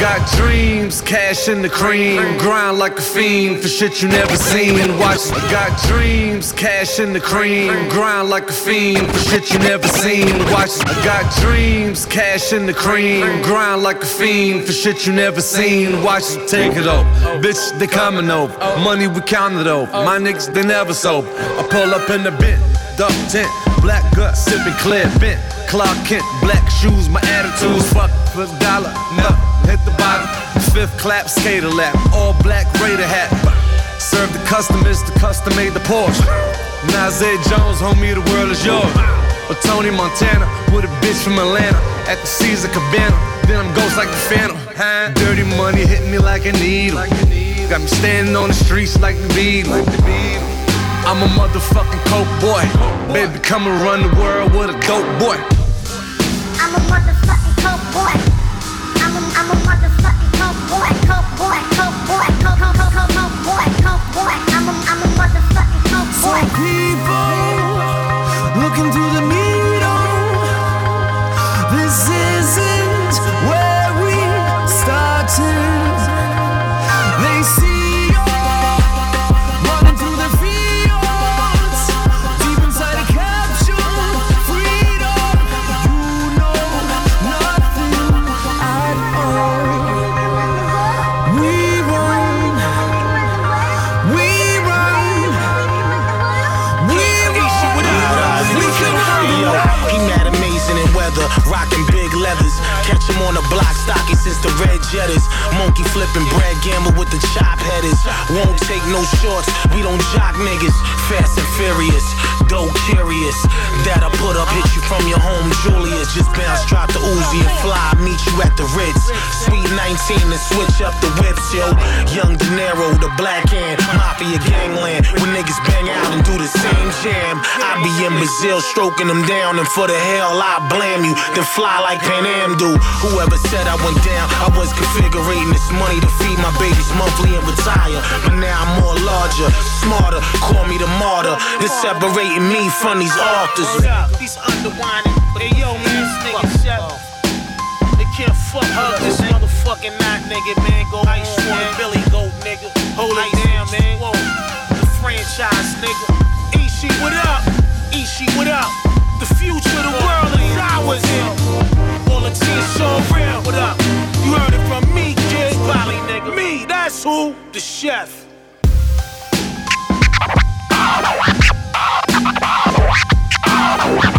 Got dreams, cash in the cream. Grind like a fiend for shit you never seen. Watch, got dreams, cash in the cream. Grind like a fiend for shit you never seen. Watch, got dreams, cash in the cream. Grind like a fiend for shit you never seen. Watch, take it off. Bitch, they coming over. Money we counted over. My niggas, they never sober. I pull up in the bit, duck tent, black gut, sipping clear bent. Clark Kent, black shoes, my attitude's fuck for dollar. No, hit the bottom. Fifth clap, skater lap, all black Raider hat. Serve the customers, the custom made the Porsche. Nasir Jones, homie, the world is yours. Or Tony Montana with a bitch from Atlanta at the Caesar Cabana. Then I'm ghost like the Phantom. Huh? Dirty money hitting me like a needle. Got me standing on the streets like the Beatles. I'm a motherfucking coke boy. Baby, come and run the world with a dope boy. I'm a motherfucking coke boy. I'm a, I'm a motherfucking weather, rocking big leathers. Catch him on the block, stocking since the red jetters. Monkey flipping, Brad Gamble with the chop headers. Won't take no shorts, we don't jock niggas. Fast and furious, dope curious. That I put up, hit you from your home, Julius. Just bounce, drop the Uzi and fly, meet you at the Ritz. Sweet 19 and switch up the whips, yo. Young De Niro, the black hand, mafia gangland. When niggas bang out and do the same jam, I be in Brazil stroking them down, and for the hell I blame you. Then fly like Pan Am do. Whoever said I went down, I was configuring this money to feed my babies monthly and retire. But now I'm more larger, smarter. Call me the martyr. It's separating me from these authors. These underwinding. Hey yo, man, can't fuck hug this motherfucking night, nigga, man. Go ice on, man. Billy Goat, nigga. Hold it down, man. Whoa. The franchise, nigga. Ishi, what up? Ishi, what up? The future of the world is ours, yeah. All the team, so real, what up? You heard it from me, kid. Probably, nigga. Me, that's who? The chef. Oh,